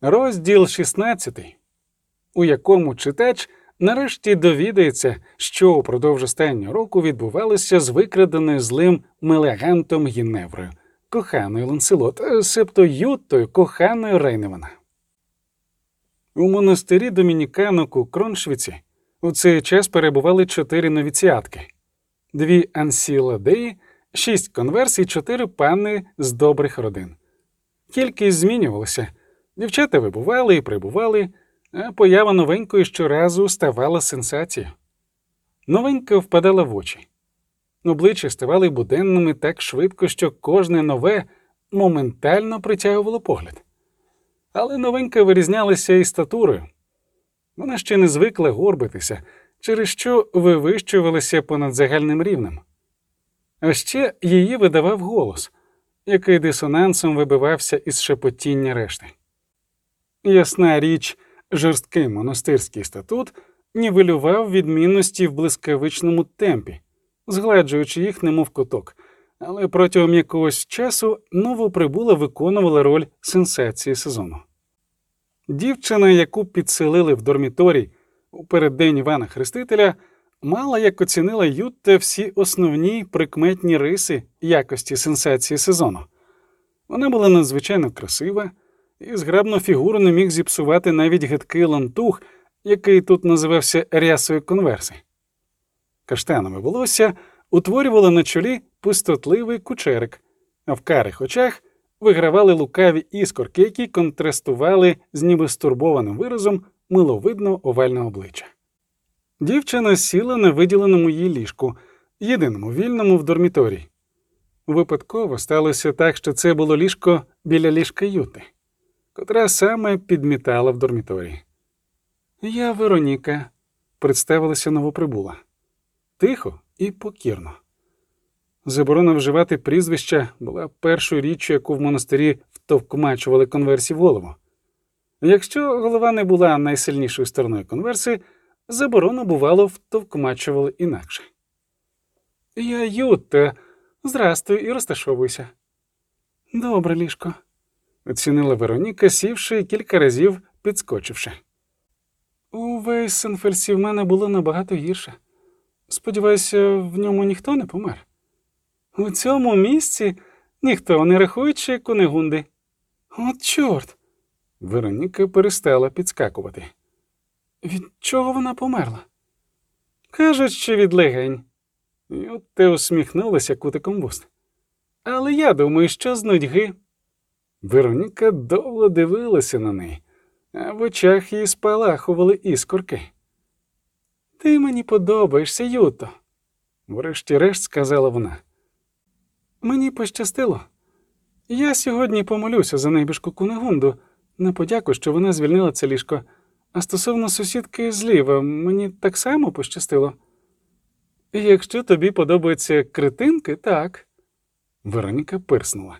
Розділ 16, у якому читач нарешті довідається, що упродовж останнього року відбувалося з викраденою злим мелегантом Гіневрою, коханою Ланселот, е, себто Юттою, коханою Рейневана. У монастирі домініканок у Кроншвіці у цей час перебували чотири новіціатки, дві ансіладеї, шість конверсій, чотири панни з добрих родин. Кількість змінювалася. Дівчата вибували і прибували, а поява новенької щоразу ставала сенсацією. Новенька впадала в очі. Обличчя ставали буденними так швидко, що кожне нове моментально притягувало погляд. Але новенька вирізнялася і статурою. Вона ще не звикла горбитися, через що вивищувалася понад загальним рівнем. А ще її видавав голос, який дисонансом вибивався із шепотіння решти. Ясна річ, жорсткий монастирський статут нівелював відмінності в блискавичному темпі, згладжуючи їх, немов куток, але протягом якогось часу новоприбула виконувала роль сенсації сезону. Дівчина, яку підселили в дорміторій у переддень Івана Хрестителя, мала, як оцінила Ютта, всі основні прикметні риси якості сенсації сезону. Вона була надзвичайно красива, і зграбну фігуру не міг зіпсувати навіть гидкий лантух, який тут називався рясою конверси. Каштанове волосся утворювало на чолі пустотливий кучерик, а в карих очах вигравали лукаві іскорки, які контрастували з ніби стурбованим виразом миловидного овального обличчя. Дівчина сіла на виділеному їй ліжку, єдиному вільному в дорміторії. Випадково сталося так, що це було ліжко біля ліжка Юти, котра саме підмітала в дорміторії. Я Вероніка, представилася новоприбула. Тихо і покірно. Заборона вживати прізвища була першою річчю, яку в монастирі втовкмачували конверсі в голову. Якщо голова не була найсильнішою стороною конверси, заборону, бувало, втовкмачували інакше. Я Ютта, здрастуй і розташовуйся. Добре, ліжко, оцінила Вероніка, сівши і кілька разів підскочивши. У Вейсенфельсі в мене було набагато гірше. Сподіваюся, в ньому ніхто не помер. У цьому місці ніхто не рахуючи кунигунди. От чорт. Вероніка перестала підскакувати. Від чого вона померла? Кажуть, що від легень. І от те усміхнулася кутиком вуст. Але я думаю, що з нудьги. Вероніка довго дивилася на неї, а в очах її спалахували іскорки. Ти мені подобаєшся, Юто, врешті-решт сказала вона. Мені пощастило. Я сьогодні помолюся за нейбішку Кунегунду на подяку, що вона звільнила це ліжко. А стосовно сусідки зліва, мені так само пощастило. Якщо тобі подобаються критинки, так. Вероніка пирснула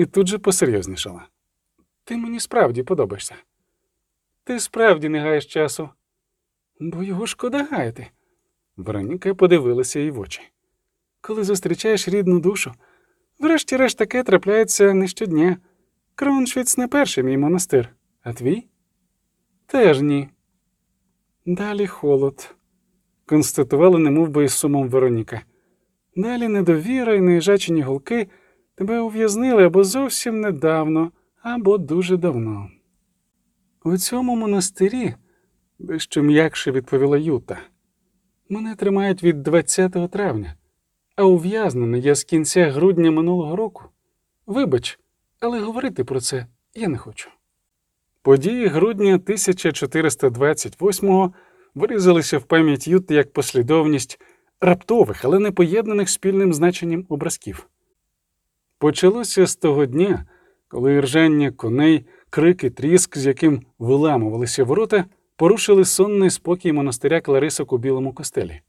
і тут же посерйознішала. Ти мені справді подобаєшся. Ти справді не гаєш часу, бо його шкода гаяти. Вероніка подивилася їй в очі. Коли зустрічаєш рідну душу, врешті-решт таке трапляється не щодня. Кроншвіц не перший мій монастир, а твій? Теж ні. Далі холод, констатувала немов би із сумом Вероніка. Далі недовіра і неїжачені голки тебе ув'язнили або зовсім недавно, або дуже давно. У цьому монастирі, дещо м'якше відповіла Юта, мене тримають від 20 травня, а ув'язнений я з кінця грудня минулого року. Вибач, але говорити про це я не хочу. Події грудня 1428-го вирізалися в пам'ять Ют як послідовність раптових, але не поєднаних спільним значенням образків. Почалося з того дня, коли ржання коней, крики, тріск, з яким виламувалися ворота, порушили сонний спокій монастиря Кларисок у білому костелі.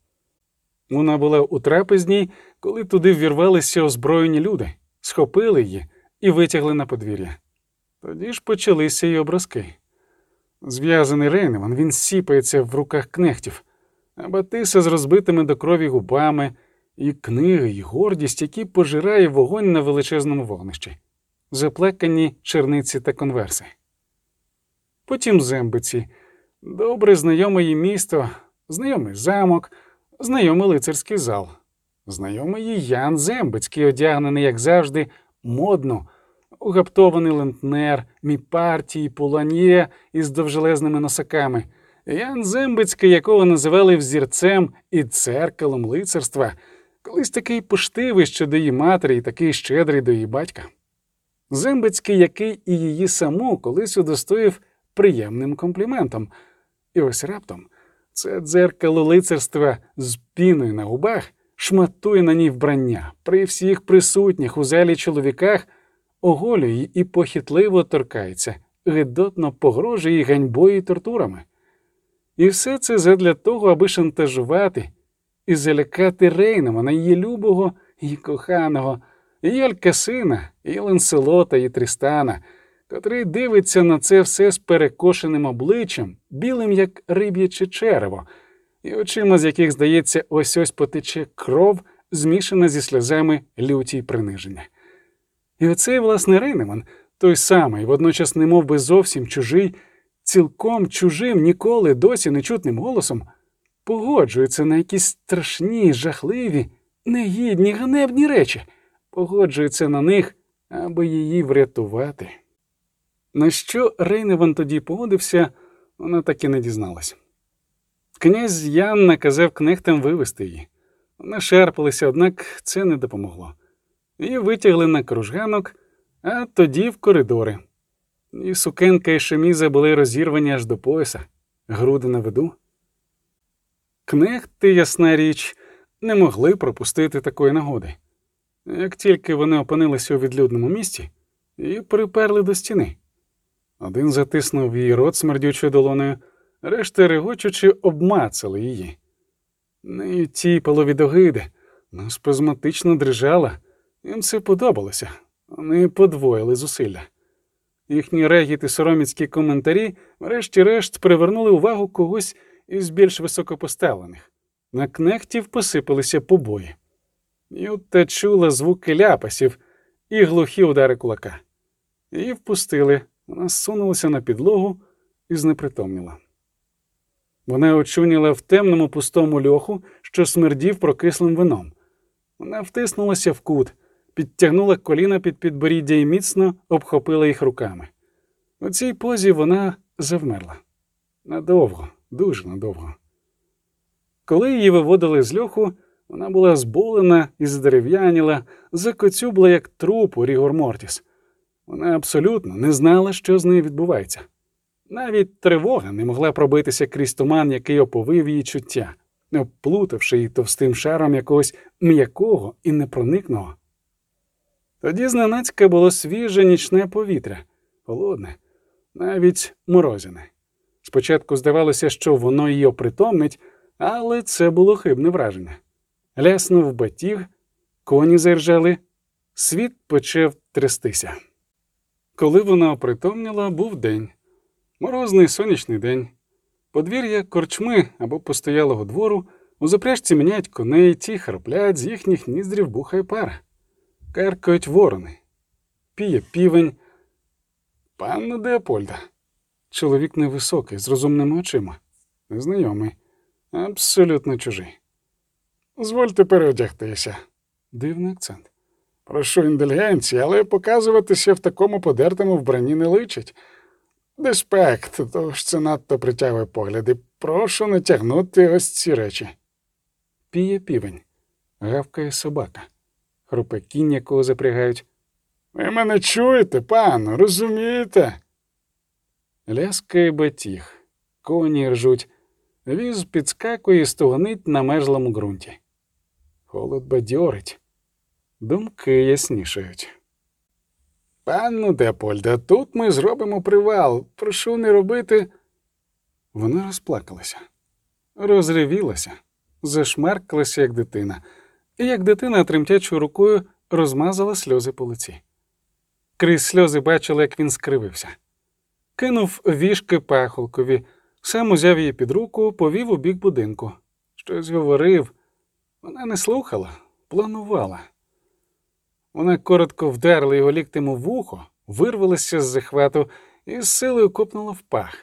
Вона була у трапезній, коли туди ввірвалися озброєні люди, схопили її і витягли на подвір'я. Тоді ж почалися й образки. Зв'язаний Рейневан, він сіпається в руках кнехтів, а Батиса з розбитими до крові губами, і книги, і гордість, які пожирає вогонь на величезному вогнищі, заплакані черниці та конверси. потім зембиці, добре знайоме їй місто, знайомий замок, знайомий лицарський зал, знайомий їй Ян Зембицький, одягнений, як завжди, модно, угаптований лентнер, мій партії, пуланьє із довжелезними носаками. Ян Зембицький, якого називали взірцем і церкалом лицарства, колись такий поштивий щодо її матері і такий щедрий до її батька. Зембицький, який і її саму колись удостоїв приємним компліментом. І ось раптом це дзеркало лицарства з піною на губах шматує на ній вбрання при всіх присутніх у залі чоловіках, оголює і похитливо торкається, гидотно погрожує їй ганьбою і тортурами. І все це задля того, аби шантажувати і залякати Рейнема, її любого і коханого, і Алькасина, і Ланселота, і Трістана, котрий дивиться на це все з перекошеним обличчям, білим, як риб'яче черево, і очима, з яких, здається, ось ось потече кров, змішана зі сльозами люті й приниження. І оцей, власне, Рейнеман, той самий, водночас немов би зовсім чужий, цілком чужим, ніколи досі нечутним голосом, погоджується на якісь страшні, жахливі, негідні, ганебні речі, погоджується на них, аби її врятувати. На що Рейневан тоді погодився, вона так і не дізналась. Князь Ян наказав кнехтам вивести її. Вони шарпалися, однак це не допомогло. Її витягли на кружганок, а тоді в коридори. І сукенка і шеміза були розірвані аж до пояса, груди на виду. Кнехти, ясна річ, не могли пропустити такої нагоди. Як тільки вони опинилися у відлюдному місці і приперли до стіни. Один затиснув її рот смердючою долоною, решта регочучи, обмацали її. Нею тіпало від огиди, но спазматично дрижала, їм це подобалося. Вони подвоїли зусилля. Їхні регіт і сороміцькі коментарі, врешті-решт, привернули увагу когось із більш високопоставлених. На кнехтів посипалися побої. Юта чула звуки ляпасів і глухі удари кулака. Її впустили, вона сунулася на підлогу і знепритомніла. Вона очуняла в темному пустому льоху, що смердів прокислим вином. Вона втиснулася в кут, підтягнула коліна під підборіддя і міцно обхопила їх руками. У цій позі вона завмерла. Надовго, дуже надовго. Коли її виводили з льоху, вона була зболена і здерев'яніла, закоцюбла, як труп у Рігор Мортіс. Вона абсолютно не знала, що з нею відбувається. Навіть тривога не могла пробитися крізь туман, який оповив її чуття, обплутавши її товстим шаром якогось м'якого і непроникного. Тоді зненацька було свіже нічне повітря, холодне, навіть морозяне. Спочатку здавалося, що воно її опритомнить, але це було хибне враження. Ляснув батіг, коні заржали, світ почав трястися. Коли вона опритомніла, був день, морозний сонячний день. Подвір'я корчми або постоялого двору у запряжці міняють коней, ті храплять, з їхніх ніздрів бухає пара. Каркають ворони, піє півень. Панна Деопольда. Чоловік невисокий, з розумними очима, незнайомий, абсолютно чужий. Звольте переодягтися. Дивний акцент. Прошу індульгенції, але показуватися в такому подертому вбранні не личить. Деспект, тож це надто притягує погляди. Прошу не тягнути ось ці речі. Піє півень, гавкає собака, хрупе кінь, якого запрягають. Ви мене чуєте, пану, розумієте? Ляскає батіг, коні ржуть, віз підскакує і стогнить на мерзлому ґрунті. Холод бадьорить, думки яснішають. Панну Депольда, тут ми зробимо привал. Прошу не робити. Вона розплакалася, розривілася, зашмаркалася, як дитина, і як дитина тремтячою рукою розмазала сльози по лиці. Крізь сльози бачила, як він скривився. Кинув вішки пахолкові, сам узяв її під руку, повів у бік будинку. Щось говорив. Вона не слухала, планувала. Вона коротко вдарила його ліктем у вухо, вирвалася з захвату і з силою копнула в пах.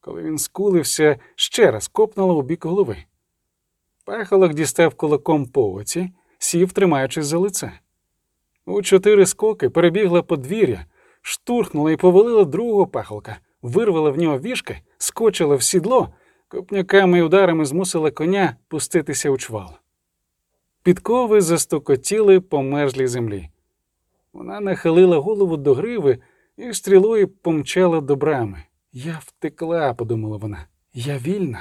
Коли він скулився, ще раз копнула у бік голови. Пахолок дістав кулаком по оці, сів, тримаючись за лице. У чотири скоки перебігла подвір'я, штурхнула і повалила другого пахолка, вирвала в нього вішки, скочила в сідло, копняками й ударами змусила коня пуститися у чвал. Підкови застокотіли по мерзлій землі. Вона нахилила голову до гриви і стрілою помчала до брами. Я втекла, подумала вона, я вільна.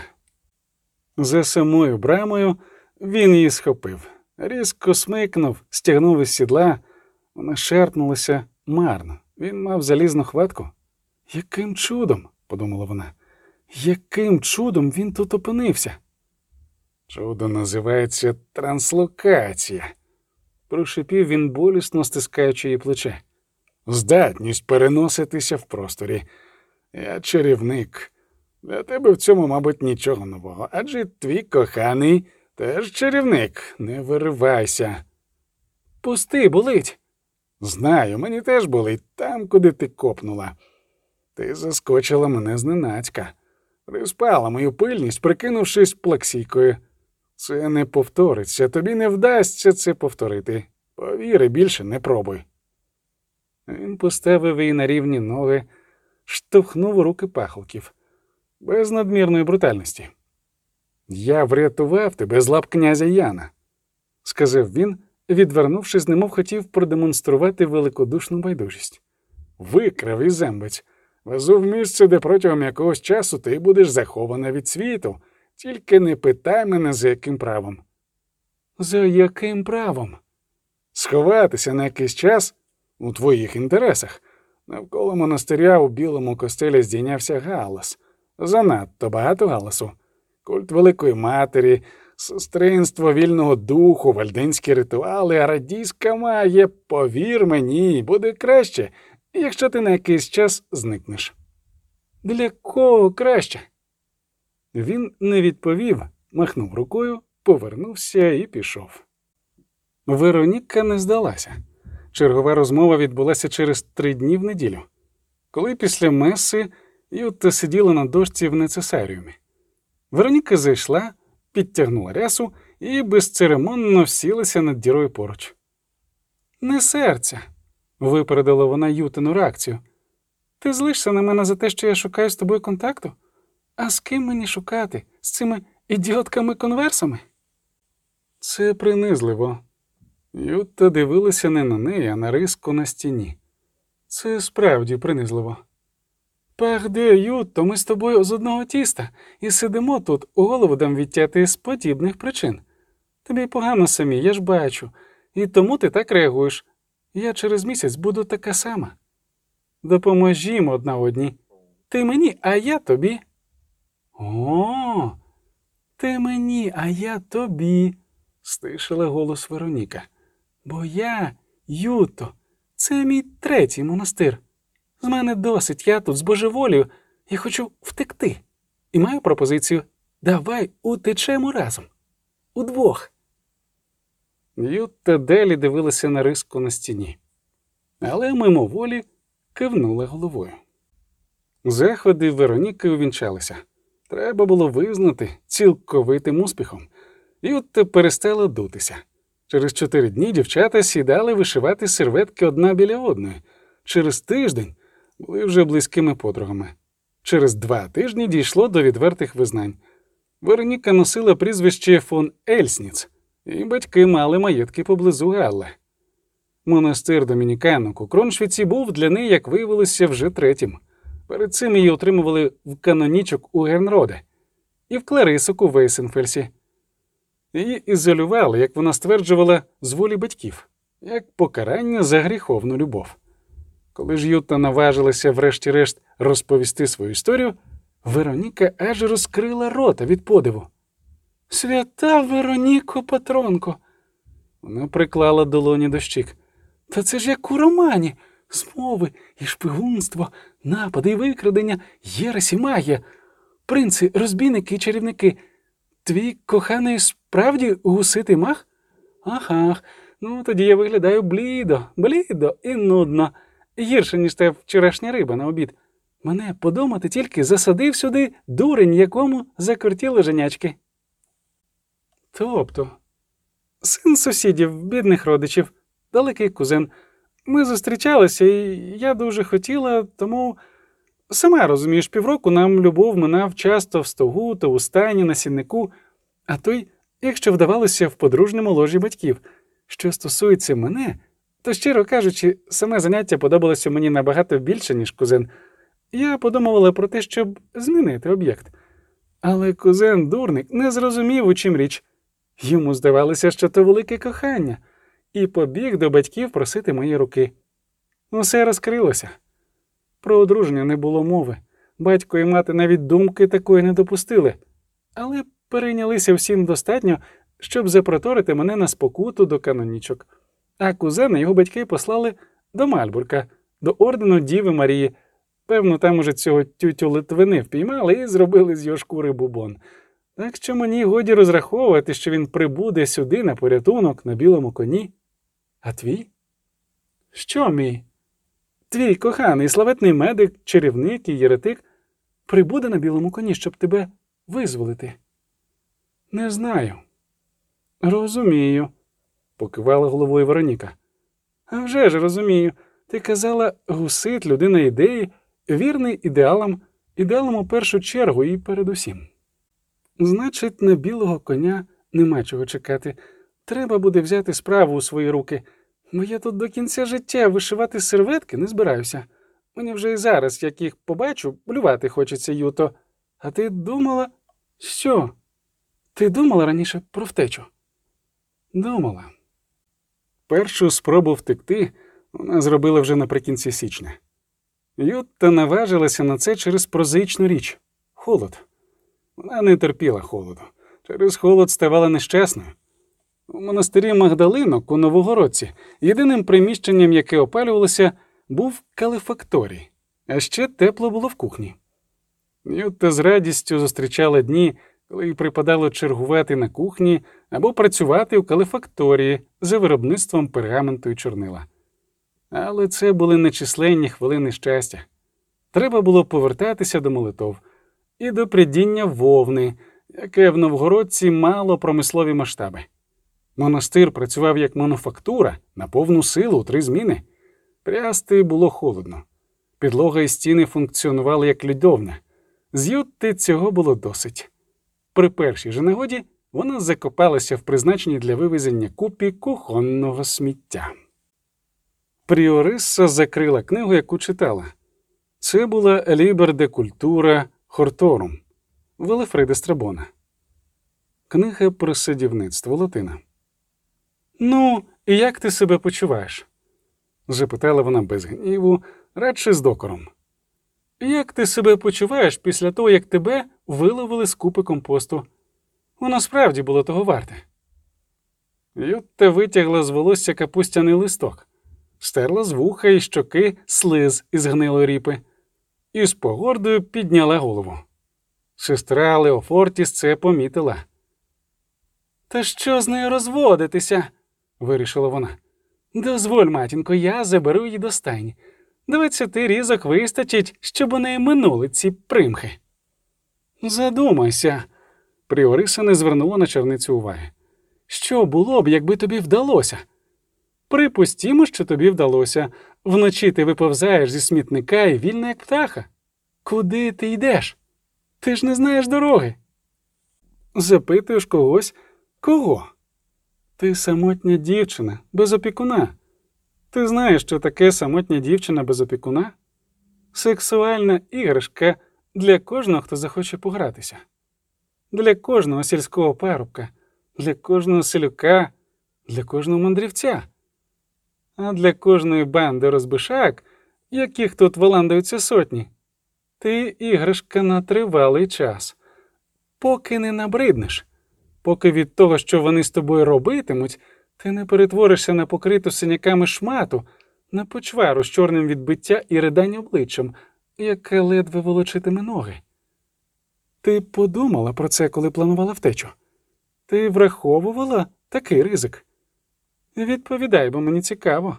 За самою брамою він її схопив, різко смикнув, стягнув із сідла, вона шерпнулася марно. Він мав залізну хватку. Яким чудом, подумала вона, яким чудом він тут опинився? Чудо називається транслокація, прошипів він болісно стискаючи її плече. Здатність переноситися в просторі. Я чарівник. Для тебе в цьому, мабуть, нічого нового, адже твій коханий теж чарівник, не виривайся. Пусти, болить. Знаю, мені теж болить там, куди ти копнула. Ти заскочила мене зненацька, приспала мою пильність, прикинувшись плаксійкою. Це не повториться, тобі не вдасться це повторити. Повіри, більше не пробуй. Він поставив її на рівні ноги, штовхнув руки пахолків, без надмірної брутальності. Я врятував тебе з лап князя Яна, сказав він, відвернувшись, немов хотів продемонструвати великодушну байдужість. Викрав і зембець, везу в місце, де протягом якогось часу ти будеш захована від світу. Тільки не питай мене, за яким правом. За яким правом? Сховатися на якийсь час у твоїх інтересах. Навколо монастиря у білому костелі здійнявся галас. Занадто багато галасу. Культ Великої Матері, сестринство вільного духу, вальдинські ритуали, а радійська має, повір мені, буде краще, якщо ти на якийсь час зникнеш. Для кого краще? Він не відповів, махнув рукою, повернувся і пішов. Вероніка не здалася. Чергова розмова відбулася через три дні в неділю, коли після меси Ютта сиділа на дошці в нецесаріумі. Вероніка зайшла, підтягнула рясу і безцеремонно всілася над дірою поруч. Не серця, випередила вона Ютину реакцію. Ти злишся на мене за те, що я шукаю з тобою контакту? А з ким мені шукати? З цими ідіотками-конверсами? Це принизливо. Ютта дивилася не на неї, а на риску на стіні. Це справді принизливо. Пахде, Ютто, ми з тобою з одного тіста і сидимо тут, у голову дам відтяти з подібних причин. Тобі погано самі, я ж бачу, і тому ти так реагуєш. Я через місяць буду така сама. Допоможімо одна одній. Ти мені, а я тобі. О, ти мені, а я тобі, стишила голос Вероніка. Бо я, Юто, це мій третій монастир. З мене досить, я тут з божеволію, я хочу втекти. І маю пропозицію давай утечемо разом. Удвох. Юта Делі дивилася на риску на стіні, але мимоволі кивнула головою. Заходи Вероніки увінчалися. Треба було визнати цілковитим успіхом, Юта перестала дутися. Через чотири дні дівчата сідали вишивати серветки одна біля одної. Через тиждень були вже близькими подругами. Через два тижні дійшло до відвертих визнань. Вероніка носила прізвище фон Ельсніц, і батьки мали маєтки поблизу Галле. Монастир домініканок у Кроншвіці був для неї, як виявилося, вже третім. Перед цим її отримували в канонічок у Гернроде і в Кларисок у Вейсенфельсі. Її ізолювали, як вона стверджувала, з волі батьків, як покарання за гріховну любов. Коли ж Юта наважилася, врешті-решт, розповісти свою історію, Вероніка аж розкрила рота від подиву. Свята Вероніко Патронко. Вона приклала долоні до щік. Та це ж як у романі змови і шпигунство, напади і викрадення, єресі магія, принци, розбійники і чарівники. Твій коханий справді гуситий мах? Ага, ну тоді я виглядаю блідо, блідо і нудно, гірше, ніж та вчорашня риба на обід. Мене подумати тільки засадив сюди дурень, якому закортіли женячки. Тобто, син сусідів, бідних родичів, далекий кузен. Ми зустрічалися, і я дуже хотіла, тому сама розумієш, півроку нам любов минав часто в стогу, то у стайні, на сіннику, а той, якщо вдавалося в подружньому ложі батьків. Що стосується мене, то, щиро кажучи, саме заняття подобалося мені набагато більше, ніж кузен. Я подумувала про те, щоб змінити об'єкт. Але кузен дурник не зрозумів, у чим річ. Йому здавалося, що то велике кохання, і побіг до батьків просити мої руки. Усе розкрилося. Про одруження не було мови. Батько і мати навіть думки такої не допустили, але перейнялися всім достатньо, щоб запроторити мене на спокуту до канонічок. А кузена його батьки послали до Мальбурка, до ордену Діви Марії. Певно, там уже цього тютю Литвини впіймали і зробили з його шкури бубон. Так що мені годі розраховувати, що він прибуде сюди на порятунок на білому коні. А твій? Що мій? Твій коханий славетний медик, чарівник і єретик прибуде на білому коні, щоб тебе визволити. Не знаю. Розумію, покивала головою Вероніка. «А вже ж розумію. Ти казала, гусит, людина ідеї, вірний ідеалам, ідеалам у першу чергу і передусім. Значить, на білого коня нема чого чекати. Треба буде взяти справу у свої руки, бо я тут до кінця життя вишивати серветки не збираюся. Мені вже і зараз, як їх побачу, блювати хочеться юто. А ти думала, що? Ти думала раніше про втечу? Думала. Першу спробу втекти вона зробила вже наприкінці січня. Ютта наважилася на це через прозаїчну річ холод. Вона не терпіла холоду. Через холод ставала нещасною. У монастирі Магдалинок у Новогородці єдиним приміщенням, яке опалювалося, був калефакторій, а ще тепло було в кухні. Ютта з радістю зустрічала дні, коли їй припадало чергувати на кухні або працювати у калефакторії за виробництвом пергаменту і чорнила. Але це були нечисленні хвилини щастя. Треба було повертатися до молитов і до придіння вовни, яке в Новгородці мало промислові масштаби. Монастир працював як мануфактура на повну силу у три зміни. Прясти було холодно. Підлога і стіни функціонували як льодовна. З Ютти цього було досить. При першій же нагоді вона закопалася в призначенні для вивезення купі кухонного сміття. Пріориса закрила книгу, яку читала. Це була Лібер де Культура Хорторум Велефрида Страбона. Книга про садівництво Латина. Ну, і як ти себе почуваєш? запитала вона без гніву, радше з докором. Як ти себе почуваєш після того, як тебе виловили з купи компосту? Воно справді було того варте. Ютта витягла з волосся капустяний листок, стерла з вуха і щоки слиз із гнилої ріпи і з погордою підняла голову. Сестра Леофортіс це помітила. Та що з нею розводитися? вирішила вона. Дозволь, матінко, я заберу її до стайні. Двадцяти різок вистачить, щоб у неї минули ці примхи. Задумайся, Пріориса не звернула на черницю уваги. Що було б, якби тобі вдалося? Припустімо, що тобі вдалося. Вночі ти виповзаєш зі смітника і вільна, як птаха. Куди ти йдеш? Ти ж не знаєш дороги. Запитуєш когось кого? Ти самотня дівчина без опікуна. Ти знаєш, що таке самотня дівчина без опікуна? Сексуальна іграшка для кожного, хто захоче погратися, для кожного сільського парубка, для кожного селюка, для кожного мандрівця, а для кожної банди розбишак, яких тут валандаються сотні. Ти іграшка на тривалий час, поки не набриднеш, поки від того, що вони з тобою робитимуть, ти не перетворишся на покриту синяками шмату, на почвару з чорним відбиття і ридань обличчям, яке ледве волочитиме ноги. Ти подумала про це, коли планувала втечу? Ти враховувала такий ризик? Відповідай, бо мені цікаво.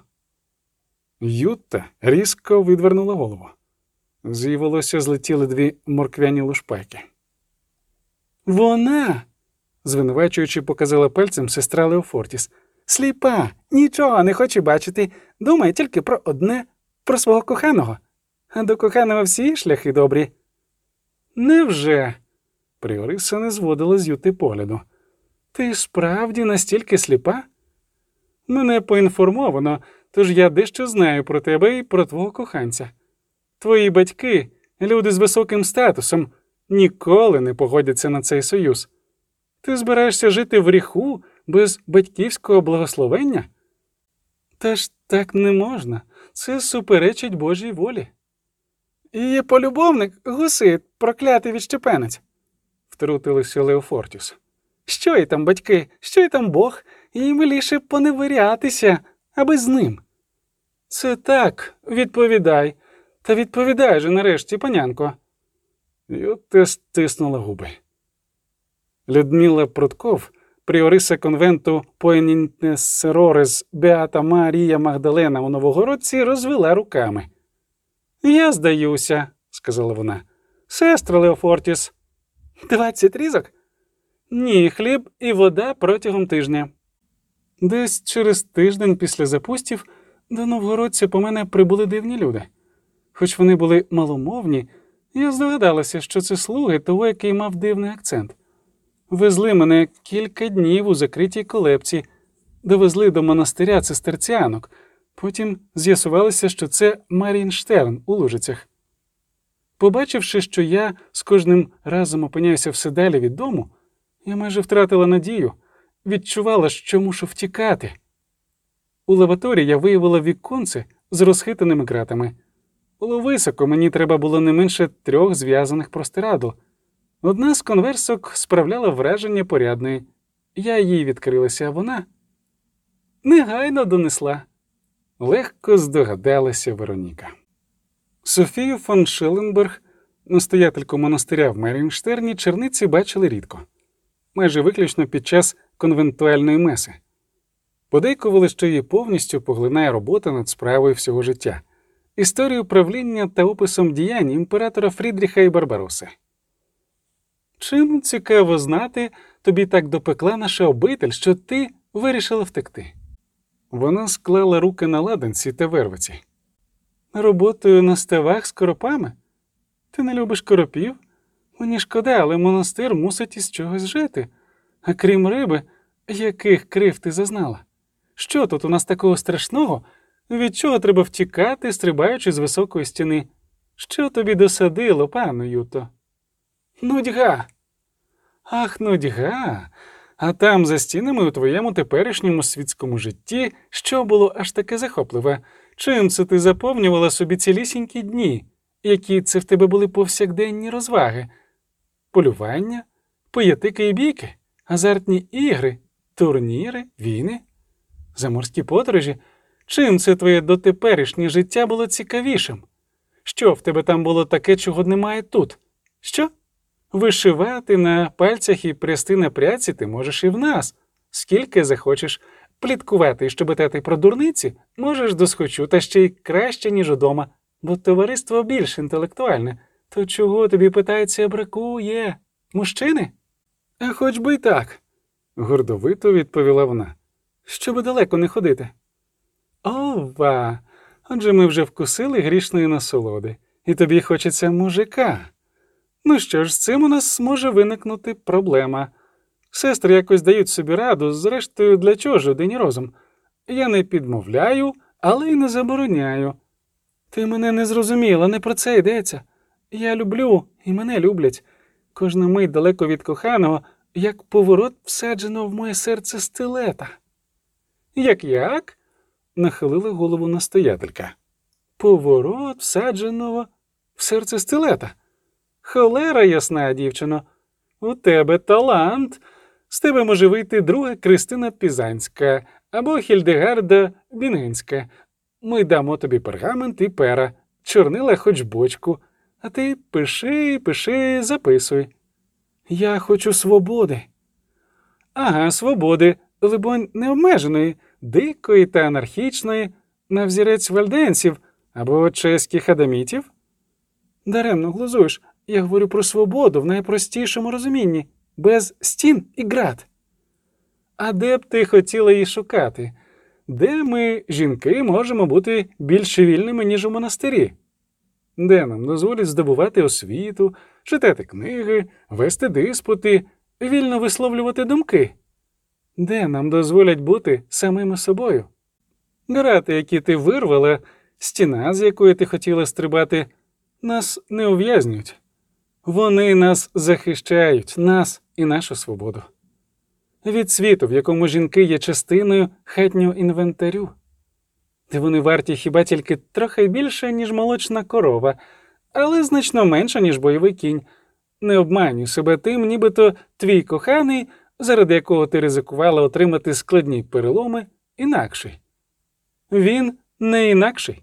Ютта різко видвернула голову. З її волосся злетіли дві морквяні лушпайки. Вона, звинувачуючи, показала пальцем сестра Леофортіс. Сліпа, нічого не хоче бачити, думає тільки про одне, про свого коханого. А до коханого всі шляхи добрі. Невже? Пріориса не зводила з юти погляду. Ти справді настільки сліпа? Мене поінформовано, тож я дещо знаю про тебе і про твого коханця. Твої батьки, люди з високим статусом, ніколи не погодяться на цей союз. Ти збираєшся жити в ріху без батьківського благословення? Та ж так не можна, це суперечить Божій волі. Її полюбовник гусит, проклятий відщепенець, втрутилися Леофортіс. Що й там, батьки, що й там Бог, їй миліше поневирятися, аби з ним. Це так, відповідай, та відповідай же нарешті, панянко. Юте стиснула губи. Людмила Прутков, пріориса конвенту Поенінтесерорес Беата Марія Магдалена у Новогородці, розвела руками. Я здаюся, сказала вона. Сестра Леофортіс. Двадцять різок? Ні, хліб і вода протягом тижня. Десь через тиждень після запустів до новгородця по мене прибули дивні люди. Хоч вони були маломовні, я здогадалася, що це слуги того, який мав дивний акцент. Везли мене кілька днів у закритій колепці, довезли до монастиря цистерціанок, потім з'ясувалося, що це Марінштерн у Лужицях. Побачивши, що я з кожним разом опиняюся все далі від дому, я майже втратила надію, відчувала, що мушу втікати. У лаваторі я виявила віконце з розхитаними ґратами. Було високо, мені треба було не менше трьох зв'язаних простирадл. Одна з конверсок справляла враження порядної. Я їй відкрилася, а вона негайно донесла. Легко здогадалася Вероніка. Софію фон Шелленберг, настоятельку монастиря в Мерінштерні, черниці бачили рідко, майже виключно під час конвентуальної меси. Подейкували, що її повністю поглинає робота над справою всього життя, історію правління та описом діянь імператора Фрідріха і Барбароси. Чим цікаво знати, тобі так допекла наша обитель, що ти вирішила втекти. Вона склала руки на ладанці та вервиці. Роботою на ставах з коропами? Ти не любиш коропів? Мені шкода, але монастир мусить із чогось жити. А крім риби, яких крив ти зазнала? Що тут у нас такого страшного, від чого треба втікати, стрибаючи з високої стіни? Що тобі досадило, пану Юто? Нудьга. Ах, нудьга. А там, за стінами у твоєму теперішньому світському житті, що було аж таке захопливе? Чим це ти заповнювала собі цілісінькі дні, які це в тебе були повсякденні розваги? Полювання, поєтики і бійки, азартні ігри, турніри, війни, заморські подорожі? Чим це твоє дотеперішнє життя було цікавішим? Що в тебе там було таке, чого немає тут? Що? Вишивати на пальцях і прясти на пряці ти можеш і в нас, скільки захочеш. Пліткувати і щебетати про дурниці можеш досхочу, та ще й краще, ніж удома, бо товариство більш інтелектуальне. То чого тобі питається бракує? Мужчини? А хоч би й так, гордовито відповіла вона. Щоб далеко не ходити. Ова. Отже ми вже вкусили грішної насолоди, і тобі хочеться мужика. Ну що ж, з цим у нас може виникнути проблема. Сестри якось дають собі раду, зрештою, для чого ж один розум. Я не підмовляю, але й не забороняю. Ти мене не зрозуміла, не про це йдеться. Я люблю і мене люблять. Кожна мить далеко від коханого, як поворот всаджено в моє серце стилета. Як як? нахилила голову настоятелька. Поворот всадженого в серце стилета. Холера ясна, дівчино, у тебе талант. З тебе може вийти друга Кристина Пізанська або Хільдегарда Бінгенська. Ми дамо тобі пергамент і пера, чорнила хоч бочку, а ти пиши, пиши, записуй. Я хочу свободи. Ага, свободи, либонь, необмеженої, дикої та анархічної, на взірець вальденців або чеських адамітів. Даремно глузуєш. Я говорю про свободу в найпростішому розумінні, без стін і град. А де б ти хотіла її шукати? Де ми, жінки, можемо бути більш вільними, ніж у монастирі? Де нам дозволять здобувати освіту, читати книги, вести диспути, вільно висловлювати думки? Де нам дозволять бути самими собою? Грати, які ти вирвала, стіна, з якої ти хотіла стрибати, нас не ув'язнюють. Вони нас захищають, нас і нашу свободу. Від світу, в якому жінки є частиною хатнього інвентарю, де вони варті хіба тільки трохи більше, ніж молочна корова, але значно менше, ніж бойовий кінь. Не обманюй себе тим, нібито твій коханий, заради якого ти ризикувала отримати складні переломи, інакший. Він не інакший.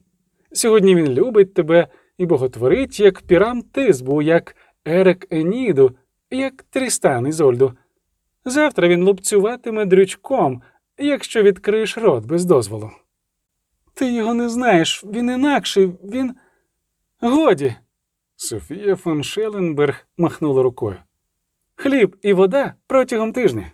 Сьогодні він любить тебе і боготворить, як Пірам Тисбу, як Ерек Еніду, як Трістан Ізольду. Завтра він лупцюватиме дрючком, якщо відкриєш рот без дозволу. Ти його не знаєш, він інакший, він. Годі. Софія фон Шеленберг махнула рукою. Хліб і вода протягом тижня.